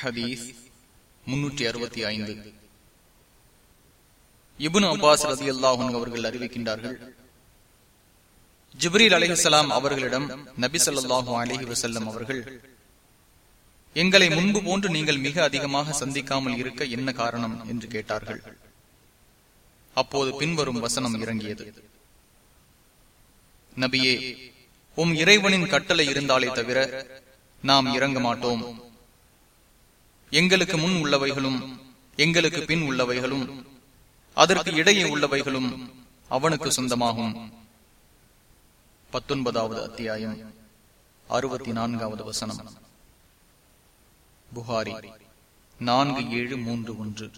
ஹதீஸ் முன்னூற்றி அறுபத்தி ஐந்து. இபுன் அப்பாஸ் ரதி அல்லாஹன் அவர்கள் அறிவிக்கின்றார்கள் ஜிப்ரீல் அலிஹலாம் அவர்களிடம் நபி சொல்லாஹு அலஹி வசல்லம் அவர்கள் எங்களை முன்பு போன்று நீங்கள் மிக அதிகமாக சந்திக்காமல் இருக்க என்ன காரணம் என்று கேட்டார்கள். அப்போது பின்வரும் வசனம் இறங்கியது. நபியே உம் இறைவனின் கட்டளை இருந்தாலே தவிர நாம் இறங்க மாட்டோம். எங்களுக்கு முன் உள்ளவைகளும் எங்களுக்கு பின் உள்ளவைகளும் அதற்கு இடையே உள்ளவைகளும் அவனுக்கு சொந்தமாகும். பத்தொன்பதாவது அத்தியாயம் அறுபத்தி நான்காவது வசனம். புகாரி நான்கு ஏழு மூன்று ஒன்று.